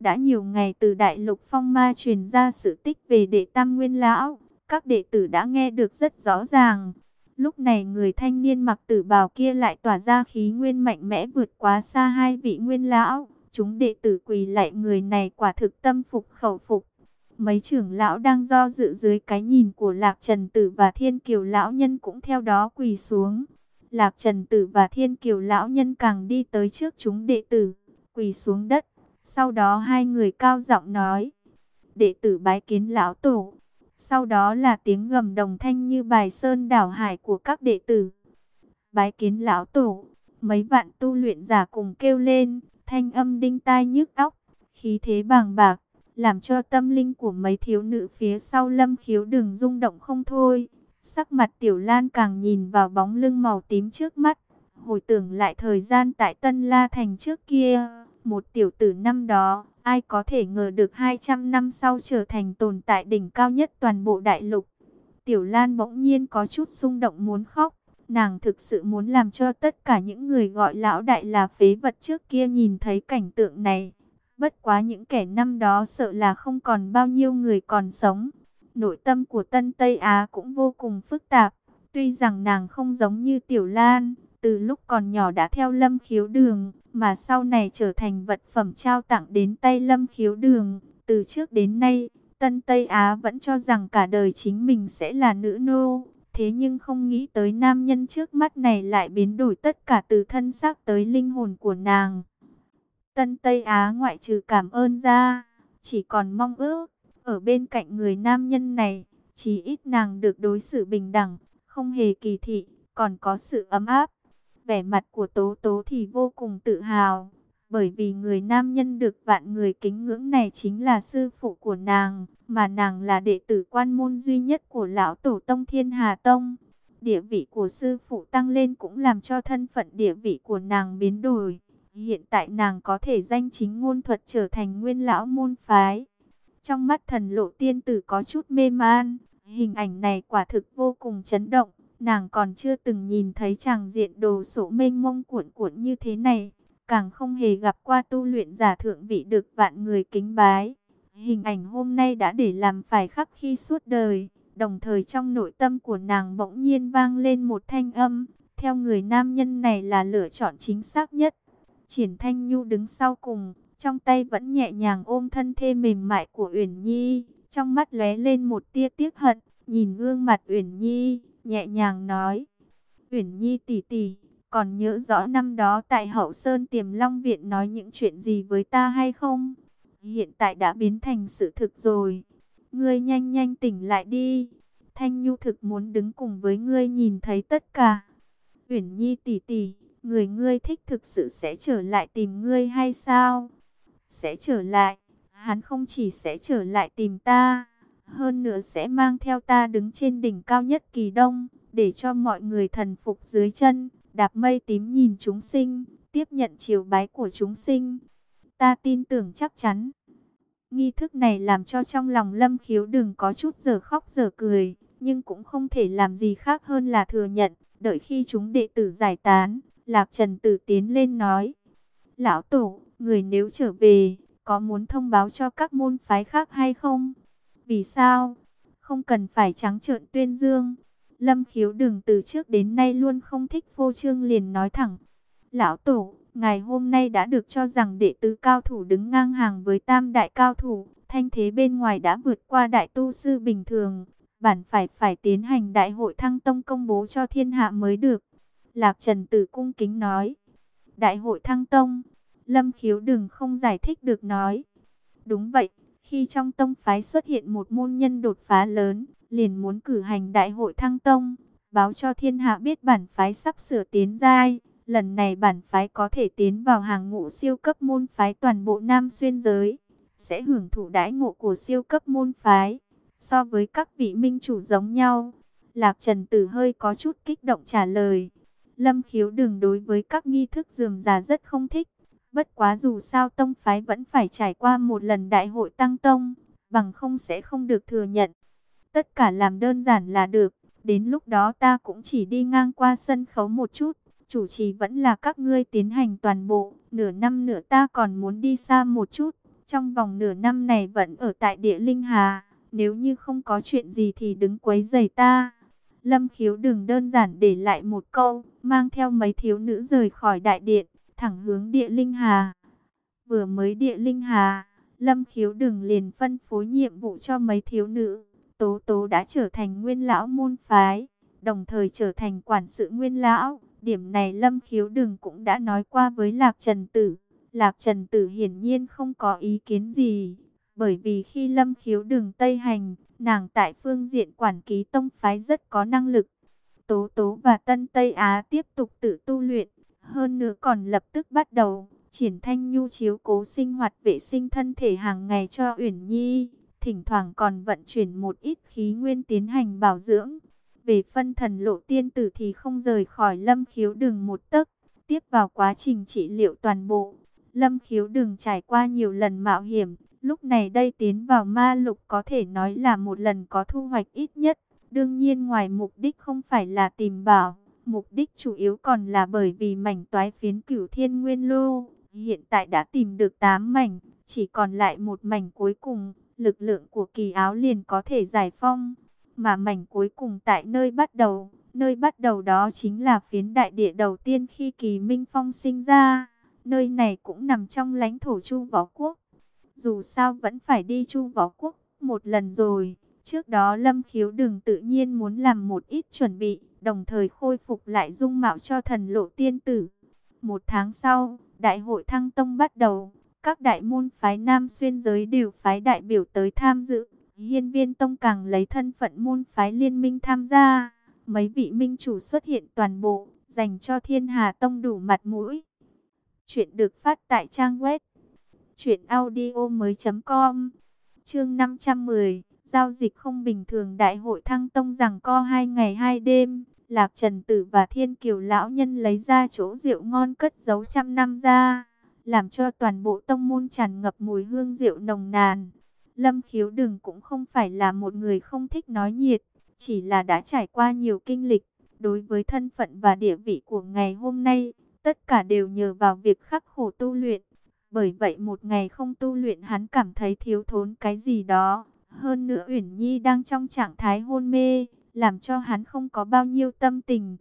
Đã nhiều ngày từ Đại Lục Phong Ma truyền ra sự tích về đệ Tam Nguyên Lão, các đệ tử đã nghe được rất rõ ràng. Lúc này người thanh niên mặc tử bào kia lại tỏa ra khí nguyên mạnh mẽ vượt quá xa hai vị nguyên lão. Chúng đệ tử quỳ lại người này quả thực tâm phục khẩu phục. Mấy trưởng lão đang do dự dưới cái nhìn của Lạc Trần Tử và Thiên Kiều lão nhân cũng theo đó quỳ xuống. Lạc Trần Tử và Thiên Kiều lão nhân càng đi tới trước chúng đệ tử, quỳ xuống đất. Sau đó hai người cao giọng nói, đệ tử bái kiến lão tổ. Sau đó là tiếng gầm đồng thanh như bài sơn đảo hải của các đệ tử. Bái kiến lão tổ, mấy vạn tu luyện giả cùng kêu lên, thanh âm đinh tai nhức óc, khí thế bàng bạc, làm cho tâm linh của mấy thiếu nữ phía sau lâm khiếu đừng rung động không thôi. Sắc mặt tiểu lan càng nhìn vào bóng lưng màu tím trước mắt, hồi tưởng lại thời gian tại Tân La Thành trước kia, một tiểu tử năm đó, ai có thể ngờ được 200 năm sau trở thành tồn tại đỉnh cao nhất toàn bộ đại lục. Tiểu Lan bỗng nhiên có chút xung động muốn khóc, nàng thực sự muốn làm cho tất cả những người gọi lão đại là phế vật trước kia nhìn thấy cảnh tượng này. Bất quá những kẻ năm đó sợ là không còn bao nhiêu người còn sống. Nội tâm của Tân Tây Á cũng vô cùng phức tạp. Tuy rằng nàng không giống như Tiểu Lan, từ lúc còn nhỏ đã theo Lâm Khiếu Đường, mà sau này trở thành vật phẩm trao tặng đến tay Lâm Khiếu Đường. Từ trước đến nay, Tân Tây Á vẫn cho rằng cả đời chính mình sẽ là nữ nô. Thế nhưng không nghĩ tới nam nhân trước mắt này lại biến đổi tất cả từ thân xác tới linh hồn của nàng. Tân Tây Á ngoại trừ cảm ơn ra, chỉ còn mong ước, ở bên cạnh người nam nhân này, chỉ ít nàng được đối xử bình đẳng, không hề kỳ thị, còn có sự ấm áp. Vẻ mặt của Tố Tố thì vô cùng tự hào, bởi vì người nam nhân được vạn người kính ngưỡng này chính là sư phụ của nàng, mà nàng là đệ tử quan môn duy nhất của lão tổ tông Thiên Hà Tông. Địa vị của sư phụ tăng lên cũng làm cho thân phận địa vị của nàng biến đổi. Hiện tại nàng có thể danh chính ngôn thuật trở thành nguyên lão môn phái. Trong mắt thần lộ tiên tử có chút mê man, hình ảnh này quả thực vô cùng chấn động. Nàng còn chưa từng nhìn thấy chàng diện đồ sổ mênh mông cuộn cuộn như thế này. Càng không hề gặp qua tu luyện giả thượng vị được vạn người kính bái. Hình ảnh hôm nay đã để làm phải khắc khi suốt đời. Đồng thời trong nội tâm của nàng bỗng nhiên vang lên một thanh âm. Theo người nam nhân này là lựa chọn chính xác nhất. Triển Thanh Nhu đứng sau cùng, trong tay vẫn nhẹ nhàng ôm thân thê mềm mại của Uyển Nhi, trong mắt lóe lên một tia tiếc hận, nhìn gương mặt Uyển Nhi, nhẹ nhàng nói: "Uyển Nhi tỷ tỷ, còn nhớ rõ năm đó tại Hậu Sơn Tiềm Long viện nói những chuyện gì với ta hay không? Hiện tại đã biến thành sự thực rồi. Ngươi nhanh nhanh tỉnh lại đi. Thanh Nhu thực muốn đứng cùng với ngươi nhìn thấy tất cả." Uyển Nhi tỷ tỷ, người ngươi thích thực sự sẽ trở lại tìm ngươi hay sao? Sẽ trở lại, hắn không chỉ sẽ trở lại tìm ta, hơn nữa sẽ mang theo ta đứng trên đỉnh cao nhất kỳ đông, để cho mọi người thần phục dưới chân, đạp mây tím nhìn chúng sinh, tiếp nhận chiều bái của chúng sinh. Ta tin tưởng chắc chắn. Nghi thức này làm cho trong lòng lâm khiếu đừng có chút giờ khóc giờ cười, nhưng cũng không thể làm gì khác hơn là thừa nhận, đợi khi chúng đệ tử giải tán, Lạc Trần Tử tiến lên nói. Lão Tổ, người nếu trở về, có muốn thông báo cho các môn phái khác hay không? Vì sao? Không cần phải trắng trợn tuyên dương. Lâm khiếu đừng từ trước đến nay luôn không thích phô trương liền nói thẳng. Lão Tổ, ngày hôm nay đã được cho rằng đệ tứ cao thủ đứng ngang hàng với tam đại cao thủ. Thanh thế bên ngoài đã vượt qua đại tu sư bình thường. Bản phải phải tiến hành đại hội thăng tông công bố cho thiên hạ mới được. Lạc Trần Tử cung kính nói. Đại hội thăng tông, Lâm Khiếu đừng không giải thích được nói. Đúng vậy, khi trong tông phái xuất hiện một môn nhân đột phá lớn, liền muốn cử hành đại hội thăng tông, báo cho thiên hạ biết bản phái sắp sửa tiến giai. Lần này bản phái có thể tiến vào hàng ngũ siêu cấp môn phái toàn bộ Nam Xuyên giới, sẽ hưởng thụ đãi ngộ của siêu cấp môn phái. So với các vị minh chủ giống nhau, Lạc Trần Tử hơi có chút kích động trả lời. Lâm khiếu đừng đối với các nghi thức dườm già rất không thích. Bất quá dù sao tông phái vẫn phải trải qua một lần đại hội tăng tông, bằng không sẽ không được thừa nhận. Tất cả làm đơn giản là được, đến lúc đó ta cũng chỉ đi ngang qua sân khấu một chút, chủ trì vẫn là các ngươi tiến hành toàn bộ, nửa năm nữa ta còn muốn đi xa một chút, trong vòng nửa năm này vẫn ở tại địa linh hà, nếu như không có chuyện gì thì đứng quấy giày ta. Lâm khiếu đừng đơn giản để lại một câu, mang theo mấy thiếu nữ rời khỏi đại điện, thẳng hướng địa linh hà. Vừa mới địa linh hà, Lâm khiếu đừng liền phân phối nhiệm vụ cho mấy thiếu nữ. Tố tố đã trở thành nguyên lão môn phái, đồng thời trở thành quản sự nguyên lão. Điểm này Lâm khiếu đừng cũng đã nói qua với Lạc Trần Tử. Lạc Trần Tử hiển nhiên không có ý kiến gì, bởi vì khi Lâm khiếu đừng Tây Hành, nàng tại phương diện quản ký tông phái rất có năng lực. Tố Tố và Tân Tây Á tiếp tục tự tu luyện, hơn nữa còn lập tức bắt đầu triển thanh nhu chiếu cố sinh hoạt vệ sinh thân thể hàng ngày cho Uyển Nhi, thỉnh thoảng còn vận chuyển một ít khí nguyên tiến hành bảo dưỡng. Về phân thần lộ tiên tử thì không rời khỏi lâm khiếu đường một tấc, tiếp vào quá trình trị liệu toàn bộ. Lâm khiếu đường trải qua nhiều lần mạo hiểm, lúc này đây tiến vào ma lục có thể nói là một lần có thu hoạch ít nhất. Đương nhiên ngoài mục đích không phải là tìm bảo, mục đích chủ yếu còn là bởi vì mảnh toái phiến cửu thiên nguyên lô. Hiện tại đã tìm được 8 mảnh, chỉ còn lại một mảnh cuối cùng, lực lượng của kỳ áo liền có thể giải phong. Mà mảnh cuối cùng tại nơi bắt đầu, nơi bắt đầu đó chính là phiến đại địa đầu tiên khi kỳ Minh Phong sinh ra. Nơi này cũng nằm trong lãnh thổ Chu Võ Quốc. Dù sao vẫn phải đi Chu Võ Quốc một lần rồi. Trước đó Lâm Khiếu Đừng tự nhiên muốn làm một ít chuẩn bị, đồng thời khôi phục lại dung mạo cho thần lộ tiên tử. Một tháng sau, Đại hội Thăng Tông bắt đầu, các đại môn phái Nam xuyên giới đều phái đại biểu tới tham dự. Hiên viên Tông càng lấy thân phận môn phái liên minh tham gia. Mấy vị minh chủ xuất hiện toàn bộ, dành cho thiên hà Tông đủ mặt mũi. Chuyện được phát tại trang web audio mới com Chương 510 Giao dịch không bình thường Đại hội Thăng Tông rằng co hai ngày hai đêm Lạc Trần Tử và Thiên Kiều Lão Nhân lấy ra chỗ rượu ngon cất giấu trăm năm ra, làm cho toàn bộ tông môn tràn ngập mùi hương rượu nồng nàn. Lâm Khiếu Đừng cũng không phải là một người không thích nói nhiệt, chỉ là đã trải qua nhiều kinh lịch. Đối với thân phận và địa vị của ngày hôm nay, tất cả đều nhờ vào việc khắc khổ tu luyện. Bởi vậy một ngày không tu luyện hắn cảm thấy thiếu thốn cái gì đó. Hơn nữa Uyển Nhi đang trong trạng thái hôn mê, làm cho hắn không có bao nhiêu tâm tình.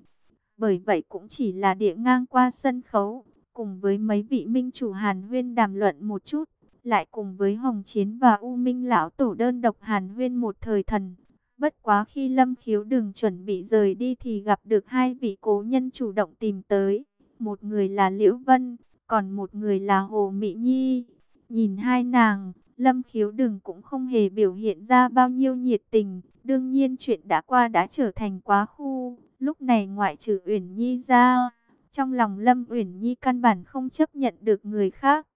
Bởi vậy cũng chỉ là địa ngang qua sân khấu, cùng với mấy vị minh chủ Hàn Huyên đàm luận một chút, lại cùng với Hồng Chiến và U Minh lão tổ đơn độc Hàn Huyên một thời thần. Bất quá khi Lâm Khiếu đường chuẩn bị rời đi thì gặp được hai vị cố nhân chủ động tìm tới. Một người là Liễu Vân, còn một người là Hồ Mỹ Nhi. Nhìn hai nàng, Lâm khiếu đừng cũng không hề biểu hiện ra bao nhiêu nhiệt tình. Đương nhiên chuyện đã qua đã trở thành quá khu. Lúc này ngoại trừ Uyển Nhi ra, trong lòng Lâm Uyển Nhi căn bản không chấp nhận được người khác.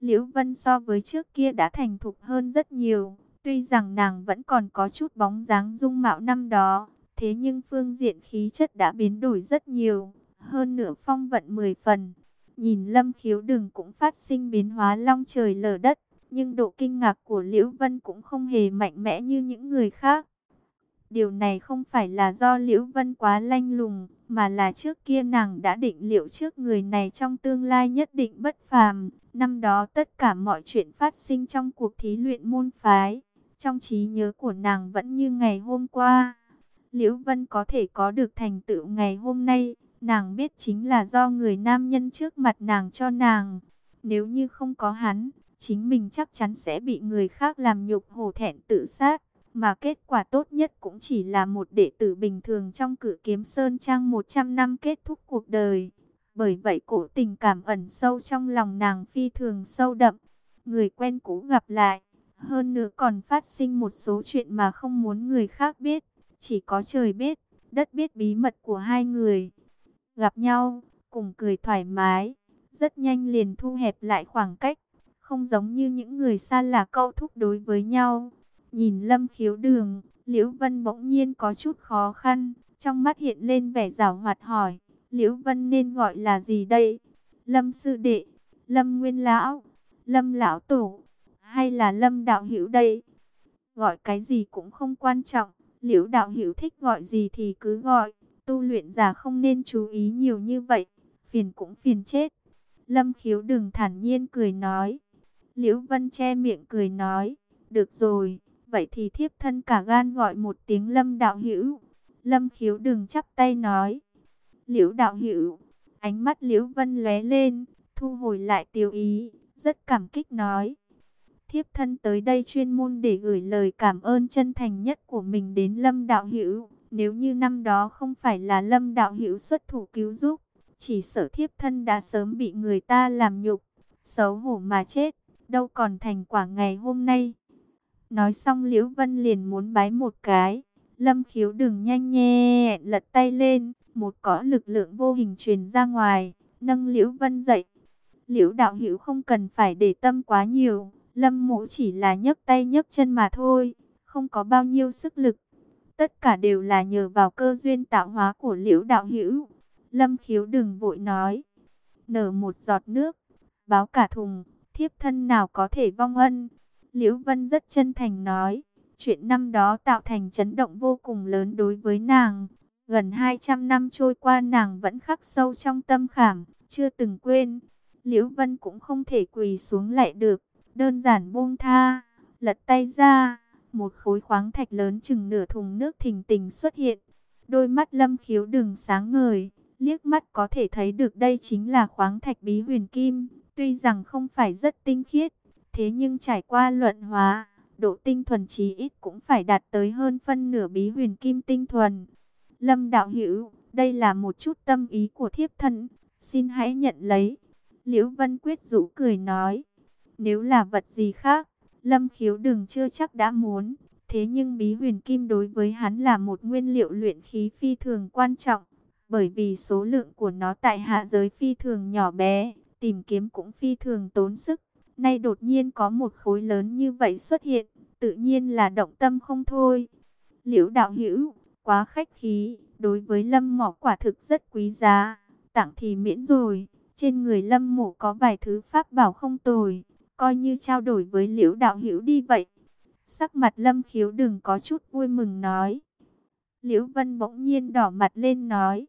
Liễu Vân so với trước kia đã thành thục hơn rất nhiều. Tuy rằng nàng vẫn còn có chút bóng dáng dung mạo năm đó, thế nhưng phương diện khí chất đã biến đổi rất nhiều, hơn nửa phong vận 10 phần. Nhìn Lâm Khiếu Đừng cũng phát sinh biến hóa long trời lở đất, nhưng độ kinh ngạc của Liễu Vân cũng không hề mạnh mẽ như những người khác. Điều này không phải là do Liễu Vân quá lanh lùng, mà là trước kia nàng đã định liệu trước người này trong tương lai nhất định bất phàm. Năm đó tất cả mọi chuyện phát sinh trong cuộc thí luyện môn phái, trong trí nhớ của nàng vẫn như ngày hôm qua. Liễu Vân có thể có được thành tựu ngày hôm nay, nàng biết chính là do người nam nhân trước mặt nàng cho nàng. Nếu như không có hắn, chính mình chắc chắn sẽ bị người khác làm nhục hổ thẹn tự sát. Mà kết quả tốt nhất cũng chỉ là một đệ tử bình thường trong cử kiếm Sơn Trang 100 năm kết thúc cuộc đời. Bởi vậy cổ tình cảm ẩn sâu trong lòng nàng phi thường sâu đậm. Người quen cũ gặp lại. Hơn nữa còn phát sinh một số chuyện mà không muốn người khác biết. Chỉ có trời biết, đất biết bí mật của hai người. Gặp nhau, cùng cười thoải mái. Rất nhanh liền thu hẹp lại khoảng cách không giống như những người xa lạ câu thúc đối với nhau. Nhìn Lâm Khiếu Đường, Liễu Vân bỗng nhiên có chút khó khăn, trong mắt hiện lên vẻ giảo hoạt hỏi, Liễu Vân nên gọi là gì đây? Lâm Sư Đệ, Lâm Nguyên Lão, Lâm Lão Tổ, hay là Lâm Đạo Hữu đây? Gọi cái gì cũng không quan trọng, Liễu Đạo Hữu thích gọi gì thì cứ gọi, tu luyện giả không nên chú ý nhiều như vậy, phiền cũng phiền chết. Lâm Khiếu Đường thản nhiên cười nói, Liễu Vân che miệng cười nói, được rồi, vậy thì thiếp thân cả gan gọi một tiếng lâm đạo hữu. Lâm khiếu đừng chắp tay nói, liễu đạo hữu, ánh mắt liễu Vân lóe lên, thu hồi lại tiêu ý, rất cảm kích nói. Thiếp thân tới đây chuyên môn để gửi lời cảm ơn chân thành nhất của mình đến Lâm Đạo Hữu. Nếu như năm đó không phải là Lâm Đạo Hữu xuất thủ cứu giúp, chỉ sở thiếp thân đã sớm bị người ta làm nhục, xấu hổ mà chết, đâu còn thành quả ngày hôm nay. Nói xong Liễu Vân liền muốn bái một cái, Lâm khiếu đừng nhanh nhẹ lật tay lên, một cõ lực lượng vô hình truyền ra ngoài, nâng Liễu Vân dậy. Liễu đạo hữu không cần phải để tâm quá nhiều, Lâm mộ chỉ là nhấc tay nhấc chân mà thôi, không có bao nhiêu sức lực. Tất cả đều là nhờ vào cơ duyên tạo hóa của liễu đạo hữu. Lâm khiếu đừng vội nói. Nở một giọt nước, báo cả thùng, thiếp thân nào có thể vong ân. Liễu Vân rất chân thành nói. Chuyện năm đó tạo thành chấn động vô cùng lớn đối với nàng. Gần 200 năm trôi qua nàng vẫn khắc sâu trong tâm khảm, chưa từng quên. Liễu Vân cũng không thể quỳ xuống lại được, đơn giản buông tha, lật tay ra, một khối khoáng thạch lớn chừng nửa thùng nước thình tình xuất hiện. Đôi mắt lâm khiếu đừng sáng ngời, liếc mắt có thể thấy được đây chính là khoáng thạch bí huyền kim, tuy rằng không phải rất tinh khiết, thế nhưng trải qua luận hóa, độ tinh thuần chí ít cũng phải đạt tới hơn phân nửa bí huyền kim tinh thuần. Lâm đạo hữu, đây là một chút tâm ý của thiếp thân, xin hãy nhận lấy. Liễu Vân Quyết rũ cười nói, nếu là vật gì khác, Lâm khiếu đừng chưa chắc đã muốn. Thế nhưng bí huyền kim đối với hắn là một nguyên liệu luyện khí phi thường quan trọng. Bởi vì số lượng của nó tại hạ giới phi thường nhỏ bé, tìm kiếm cũng phi thường tốn sức. Nay đột nhiên có một khối lớn như vậy xuất hiện, tự nhiên là động tâm không thôi. Liễu đạo hữu, quá khách khí, đối với lâm mỏ quả thực rất quý giá, tặng thì miễn rồi. Trên người lâm mộ có vài thứ pháp bảo không tồi, coi như trao đổi với liễu đạo hữu đi vậy. Sắc mặt lâm khiếu đừng có chút vui mừng nói. Liễu Vân bỗng nhiên đỏ mặt lên nói.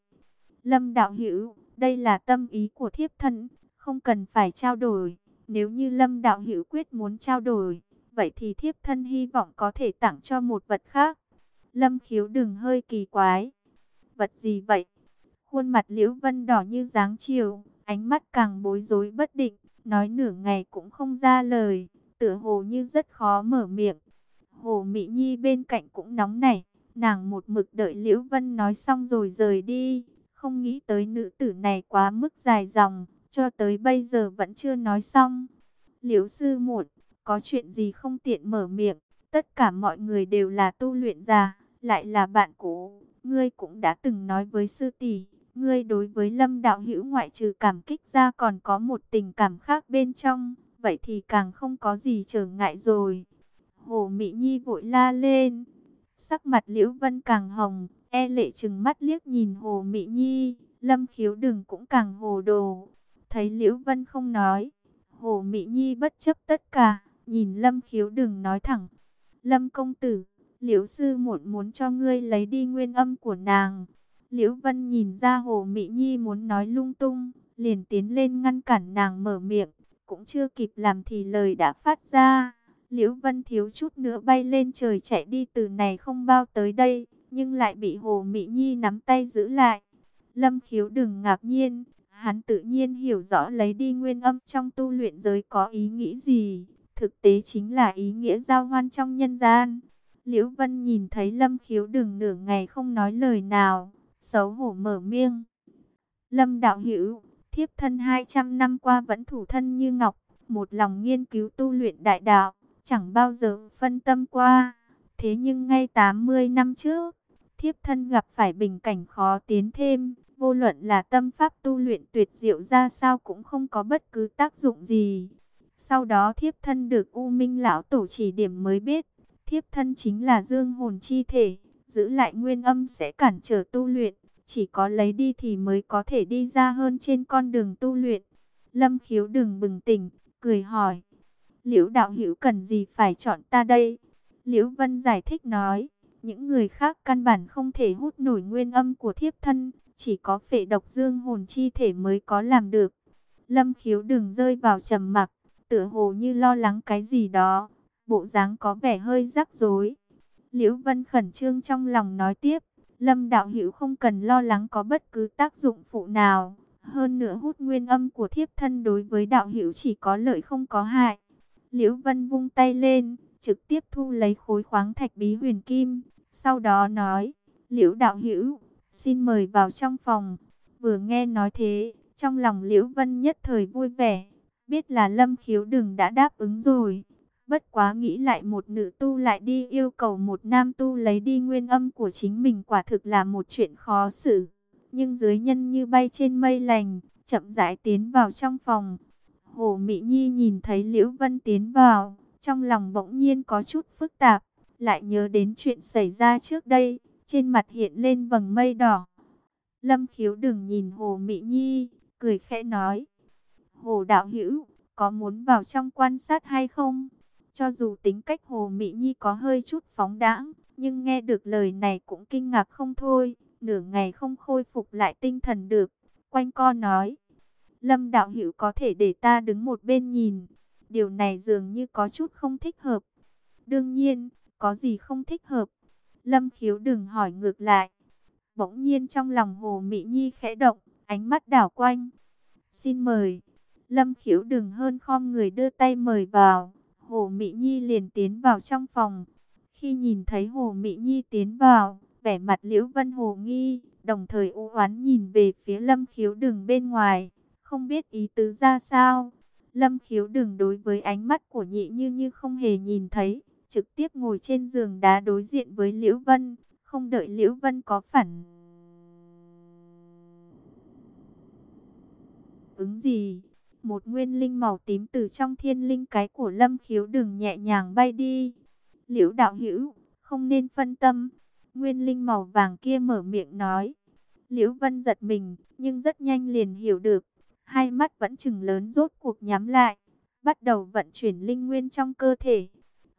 Lâm đạo hữu, đây là tâm ý của thiếp thân, không cần phải trao đổi. Nếu như Lâm đạo hữu quyết muốn trao đổi, vậy thì thiếp thân hy vọng có thể tặng cho một vật khác. Lâm khiếu đừng hơi kỳ quái. Vật gì vậy? Khuôn mặt Liễu Vân đỏ như dáng chiều, ánh mắt càng bối rối bất định nói nửa ngày cũng không ra lời, tựa hồ như rất khó mở miệng. Hồ Mỹ Nhi bên cạnh cũng nóng nảy, nàng một mực đợi Liễu Vân nói xong rồi rời đi, không nghĩ tới nữ tử này quá mức dài dòng, cho tới bây giờ vẫn chưa nói xong. Liễu sư muộn, có chuyện gì không tiện mở miệng, tất cả mọi người đều là tu luyện già, lại là bạn cũ, ngươi cũng đã từng nói với sư tỷ, Ngươi đối với lâm đạo hữu ngoại trừ cảm kích ra còn có một tình cảm khác bên trong, vậy thì càng không có gì trở ngại rồi. Hồ Mỹ Nhi vội la lên, sắc mặt Liễu Vân càng hồng, e lệ chừng mắt liếc nhìn Hồ Mỹ Nhi, lâm khiếu đừng cũng càng hồ đồ. Thấy Liễu Vân không nói, Hồ Mỹ Nhi bất chấp tất cả, nhìn lâm khiếu đừng nói thẳng. Lâm công tử, Liễu sư muộn muốn cho ngươi lấy đi nguyên âm của nàng. Liễu Vân nhìn ra Hồ Mỹ Nhi muốn nói lung tung, liền tiến lên ngăn cản nàng mở miệng, cũng chưa kịp làm thì lời đã phát ra. Liễu Vân thiếu chút nữa bay lên trời chạy đi từ này không bao tới đây, nhưng lại bị Hồ Mỹ Nhi nắm tay giữ lại. Lâm khiếu đừng ngạc nhiên, hắn tự nhiên hiểu rõ lấy đi nguyên âm trong tu luyện giới có ý nghĩ gì, thực tế chính là ý nghĩa giao hoan trong nhân gian. Liễu Vân nhìn thấy Lâm khiếu đừng nửa ngày không nói lời nào, xấu hổ mở miệng. Lâm đạo hữu, thiếp thân 200 năm qua vẫn thủ thân như ngọc, một lòng nghiên cứu tu luyện đại đạo, chẳng bao giờ phân tâm qua. Thế nhưng ngay 80 năm trước, thiếp thân gặp phải bình cảnh khó tiến thêm, vô luận là tâm pháp tu luyện tuyệt diệu ra sao cũng không có bất cứ tác dụng gì. Sau đó thiếp thân được U Minh Lão Tổ chỉ điểm mới biết, thiếp thân chính là dương hồn chi thể, giữ lại nguyên âm sẽ cản trở tu luyện, chỉ có lấy đi thì mới có thể đi ra hơn trên con đường tu luyện. Lâm khiếu đừng bừng tỉnh, cười hỏi, liễu đạo hữu cần gì phải chọn ta đây? Liễu Vân giải thích nói, những người khác căn bản không thể hút nổi nguyên âm của thiếp thân, chỉ có phệ độc dương hồn chi thể mới có làm được. Lâm khiếu đừng rơi vào trầm mặc, tựa hồ như lo lắng cái gì đó, bộ dáng có vẻ hơi rắc rối. Liễu Vân khẩn trương trong lòng nói tiếp, Lâm đạo hữu không cần lo lắng có bất cứ tác dụng phụ nào, hơn nữa hút nguyên âm của thiếp thân đối với đạo hữu chỉ có lợi không có hại. Liễu Vân vung tay lên, trực tiếp thu lấy khối khoáng thạch bí huyền kim, sau đó nói, Liễu đạo hữu, xin mời vào trong phòng. Vừa nghe nói thế, trong lòng Liễu Vân nhất thời vui vẻ, biết là Lâm Khiếu Đừng đã đáp ứng rồi. Bất quá nghĩ lại một nữ tu lại đi yêu cầu một nam tu lấy đi nguyên âm của chính mình quả thực là một chuyện khó xử. Nhưng dưới nhân như bay trên mây lành, chậm rãi tiến vào trong phòng. Hồ Mỹ Nhi nhìn thấy Liễu Vân tiến vào, trong lòng bỗng nhiên có chút phức tạp, lại nhớ đến chuyện xảy ra trước đây, trên mặt hiện lên vầng mây đỏ. Lâm khiếu đừng nhìn Hồ Mỹ Nhi, cười khẽ nói. Hồ Đạo Hữu có muốn vào trong quan sát hay không? Cho dù tính cách Hồ Mỹ Nhi có hơi chút phóng đãng, nhưng nghe được lời này cũng kinh ngạc không thôi. Nửa ngày không khôi phục lại tinh thần được. Quanh co nói. Lâm đạo hữu có thể để ta đứng một bên nhìn. Điều này dường như có chút không thích hợp. Đương nhiên, có gì không thích hợp. Lâm khiếu đừng hỏi ngược lại. Bỗng nhiên trong lòng Hồ Mỹ Nhi khẽ động, ánh mắt đảo quanh. Xin mời. Lâm khiếu đừng hơn khom người đưa tay mời vào. Hồ Mỹ Nhi liền tiến vào trong phòng. Khi nhìn thấy Hồ Mỹ Nhi tiến vào, vẻ mặt Liễu Vân Hồ nghi, đồng thời u oán nhìn về phía Lâm Khiếu Đường bên ngoài, không biết ý tứ ra sao. Lâm Khiếu Đường đối với ánh mắt của nhị như như không hề nhìn thấy, trực tiếp ngồi trên giường đá đối diện với Liễu Vân, không đợi Liễu Vân có phản ứng gì, một nguyên linh màu tím từ trong thiên linh cái của lâm khiếu đường nhẹ nhàng bay đi. Liễu đạo hữu, không nên phân tâm. Nguyên linh màu vàng kia mở miệng nói. Liễu vân giật mình, nhưng rất nhanh liền hiểu được. Hai mắt vẫn chừng lớn rốt cuộc nhắm lại. Bắt đầu vận chuyển linh nguyên trong cơ thể.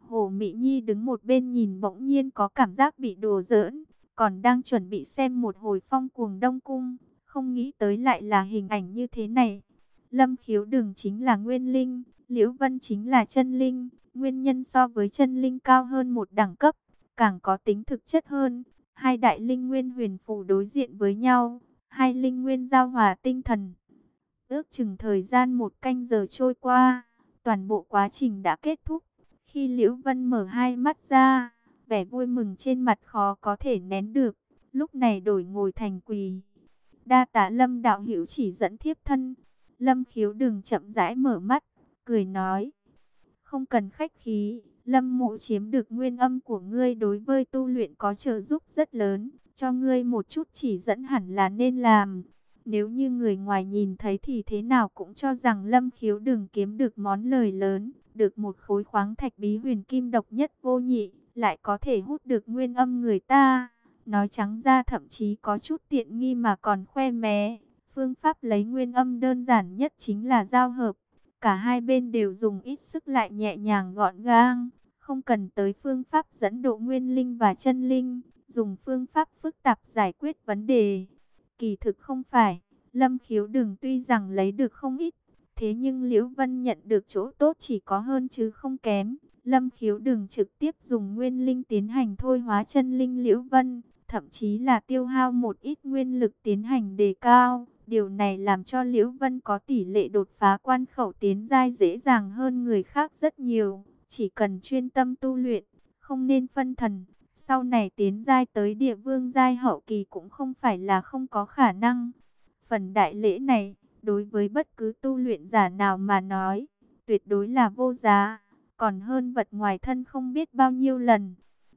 Hồ Mỹ Nhi đứng một bên nhìn bỗng nhiên có cảm giác bị đùa giỡn. Còn đang chuẩn bị xem một hồi phong cuồng đông cung. Không nghĩ tới lại là hình ảnh như thế này. Lâm khiếu đường chính là nguyên linh, Liễu Vân chính là chân linh, nguyên nhân so với chân linh cao hơn một đẳng cấp, càng có tính thực chất hơn. Hai đại linh nguyên huyền phù đối diện với nhau, hai linh nguyên giao hòa tinh thần. Ước chừng thời gian một canh giờ trôi qua, toàn bộ quá trình đã kết thúc. Khi Liễu Vân mở hai mắt ra, vẻ vui mừng trên mặt khó có thể nén được, lúc này đổi ngồi thành quỳ. Đa tá lâm đạo hữu chỉ dẫn thiếp thân, Lâm khiếu đừng chậm rãi mở mắt, cười nói. Không cần khách khí, Lâm mộ chiếm được nguyên âm của ngươi đối với tu luyện có trợ giúp rất lớn, cho ngươi một chút chỉ dẫn hẳn là nên làm. Nếu như người ngoài nhìn thấy thì thế nào cũng cho rằng Lâm khiếu đừng kiếm được món lời lớn, được một khối khoáng thạch bí huyền kim độc nhất vô nhị, lại có thể hút được nguyên âm người ta. Nói trắng ra thậm chí có chút tiện nghi mà còn khoe mé. Phương pháp lấy nguyên âm đơn giản nhất chính là giao hợp. Cả hai bên đều dùng ít sức lại nhẹ nhàng gọn gàng, không cần tới phương pháp dẫn độ nguyên linh và chân linh, dùng phương pháp phức tạp giải quyết vấn đề. Kỳ thực không phải, Lâm Khiếu Đừng tuy rằng lấy được không ít, thế nhưng Liễu Vân nhận được chỗ tốt chỉ có hơn chứ không kém. Lâm Khiếu Đừng trực tiếp dùng nguyên linh tiến hành thôi hóa chân linh Liễu Vân, thậm chí là tiêu hao một ít nguyên lực tiến hành đề cao. Điều này làm cho Liễu Vân có tỷ lệ đột phá quan khẩu tiến giai dễ dàng hơn người khác rất nhiều. Chỉ cần chuyên tâm tu luyện, không nên phân thần. Sau này tiến giai tới địa vương giai hậu kỳ cũng không phải là không có khả năng. Phần đại lễ này, đối với bất cứ tu luyện giả nào mà nói, tuyệt đối là vô giá. Còn hơn vật ngoài thân không biết bao nhiêu lần.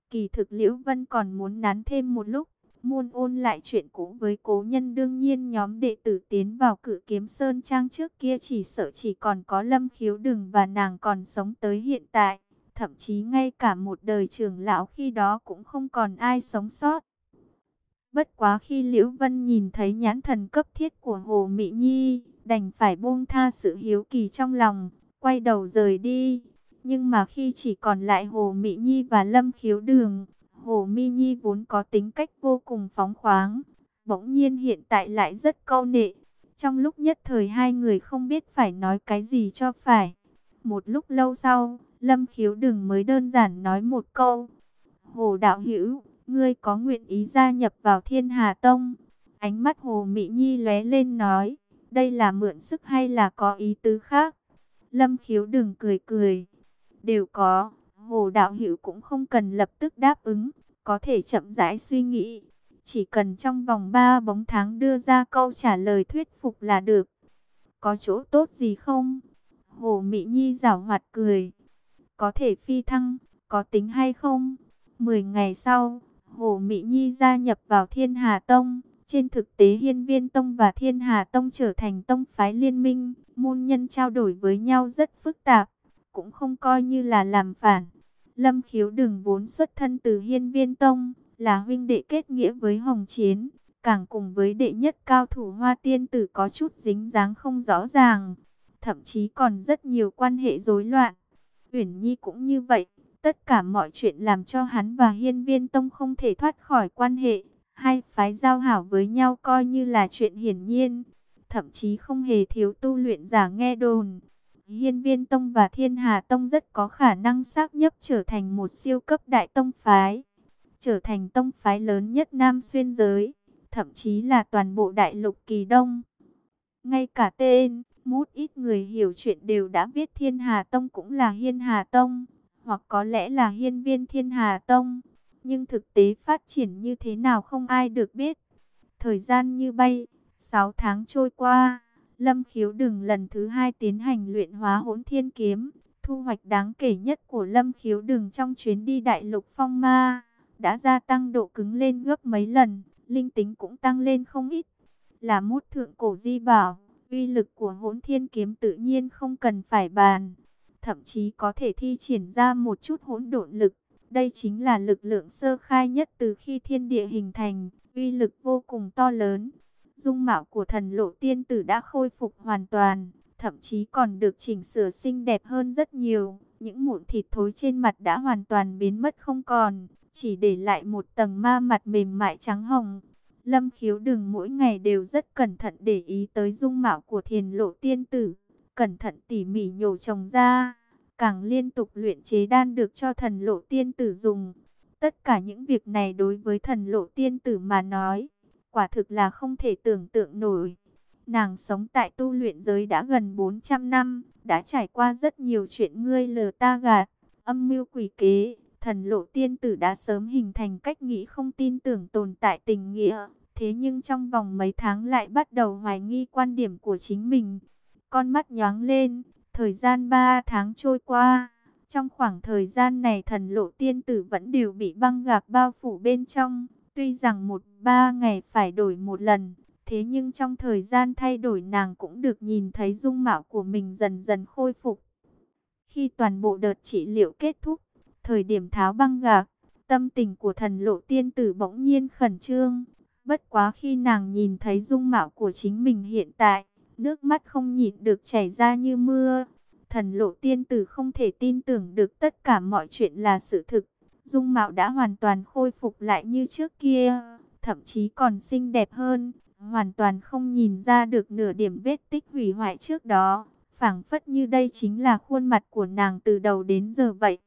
Kỳ thực Liễu Vân còn muốn nán thêm một lúc Muôn ôn lại chuyện cũ với cố nhân đương nhiên nhóm đệ tử tiến vào cử kiếm sơn trang trước kia chỉ sợ chỉ còn có lâm khiếu đừng và nàng còn sống tới hiện tại. Thậm chí ngay cả một đời trưởng lão khi đó cũng không còn ai sống sót. Bất quá khi Liễu Vân nhìn thấy nhãn thần cấp thiết của Hồ Mỹ Nhi, đành phải buông tha sự hiếu kỳ trong lòng, quay đầu rời đi. Nhưng mà khi chỉ còn lại Hồ Mỹ Nhi và Lâm Khiếu Đường, Hồ mỹ Nhi vốn có tính cách vô cùng phóng khoáng, bỗng nhiên hiện tại lại rất câu nệ. Trong lúc nhất thời hai người không biết phải nói cái gì cho phải. Một lúc lâu sau, Lâm Khiếu đường mới đơn giản nói một câu. Hồ Đạo Hữu ngươi có nguyện ý gia nhập vào Thiên Hà Tông? Ánh mắt Hồ Mỹ Nhi lóe lên nói, đây là mượn sức hay là có ý tứ khác? Lâm khiếu đừng cười cười, đều có, Hồ Đạo Hữu cũng không cần lập tức đáp ứng, có thể chậm rãi suy nghĩ. Chỉ cần trong vòng 3 bóng tháng đưa ra câu trả lời thuyết phục là được. Có chỗ tốt gì không? Hồ Mỹ Nhi giảo hoạt cười. Có thể phi thăng, có tính hay không? 10 ngày sau, Hồ Mỹ Nhi gia nhập vào Thiên Hà Tông. Trên thực tế Hiên Viên Tông và Thiên Hà Tông trở thành tông phái liên minh, môn nhân trao đổi với nhau rất phức tạp, cũng không coi như là làm phản. Lâm Khiếu Đừng vốn xuất thân từ Hiên Viên Tông, là huynh đệ kết nghĩa với Hồng Chiến, càng cùng với đệ nhất cao thủ Hoa Tiên Tử có chút dính dáng không rõ ràng, thậm chí còn rất nhiều quan hệ rối loạn. Uyển Nhi cũng như vậy, Tất cả mọi chuyện làm cho hắn và hiên viên tông không thể thoát khỏi quan hệ. Hai phái giao hảo với nhau coi như là chuyện hiển nhiên. Thậm chí không hề thiếu tu luyện giả nghe đồn. Hiên viên tông và thiên hà tông rất có khả năng xác nhấp trở thành một siêu cấp đại tông phái. Trở thành tông phái lớn nhất Nam Xuyên giới. Thậm chí là toàn bộ đại lục kỳ đông. Ngay cả tên, một ít người hiểu chuyện đều đã viết Thiên Hà Tông cũng là Hiên Hà Tông hoặc có lẽ là hiên viên thiên hà tông. Nhưng thực tế phát triển như thế nào không ai được biết. Thời gian như bay, 6 tháng trôi qua, Lâm Khiếu Đừng lần thứ hai tiến hành luyện hóa hỗn thiên kiếm. Thu hoạch đáng kể nhất của Lâm Khiếu Đừng trong chuyến đi đại lục phong ma, đã gia tăng độ cứng lên gấp mấy lần, linh tính cũng tăng lên không ít. Là mút thượng cổ di bảo, uy lực của hỗn thiên kiếm tự nhiên không cần phải bàn thậm chí có thể thi triển ra một chút hỗn độn lực. Đây chính là lực lượng sơ khai nhất từ khi thiên địa hình thành, uy lực vô cùng to lớn. Dung mạo của thần lộ tiên tử đã khôi phục hoàn toàn, thậm chí còn được chỉnh sửa xinh đẹp hơn rất nhiều. Những mụn thịt thối trên mặt đã hoàn toàn biến mất không còn, chỉ để lại một tầng ma mặt mềm mại trắng hồng. Lâm khiếu đừng mỗi ngày đều rất cẩn thận để ý tới dung mạo của thiền lộ tiên tử cẩn thận tỉ mỉ nhổ trồng ra, càng liên tục luyện chế đan được cho thần lộ tiên tử dùng. Tất cả những việc này đối với thần lộ tiên tử mà nói, quả thực là không thể tưởng tượng nổi. Nàng sống tại tu luyện giới đã gần 400 năm, đã trải qua rất nhiều chuyện ngươi lờ ta gạt, âm mưu quỷ kế. Thần lộ tiên tử đã sớm hình thành cách nghĩ không tin tưởng tồn tại tình nghĩa. Thế nhưng trong vòng mấy tháng lại bắt đầu hoài nghi quan điểm của chính mình. Con mắt nhoáng lên, thời gian 3 tháng trôi qua. Trong khoảng thời gian này thần lộ tiên tử vẫn đều bị băng gạc bao phủ bên trong. Tuy rằng một ba ngày phải đổi một lần, thế nhưng trong thời gian thay đổi nàng cũng được nhìn thấy dung mạo của mình dần dần khôi phục. Khi toàn bộ đợt trị liệu kết thúc, thời điểm tháo băng gạc, tâm tình của thần lộ tiên tử bỗng nhiên khẩn trương. Bất quá khi nàng nhìn thấy dung mạo của chính mình hiện tại, nước mắt không nhịn được chảy ra như mưa. Thần lộ tiên tử không thể tin tưởng được tất cả mọi chuyện là sự thực. Dung mạo đã hoàn toàn khôi phục lại như trước kia, thậm chí còn xinh đẹp hơn, hoàn toàn không nhìn ra được nửa điểm vết tích hủy hoại trước đó. phảng phất như đây chính là khuôn mặt của nàng từ đầu đến giờ vậy.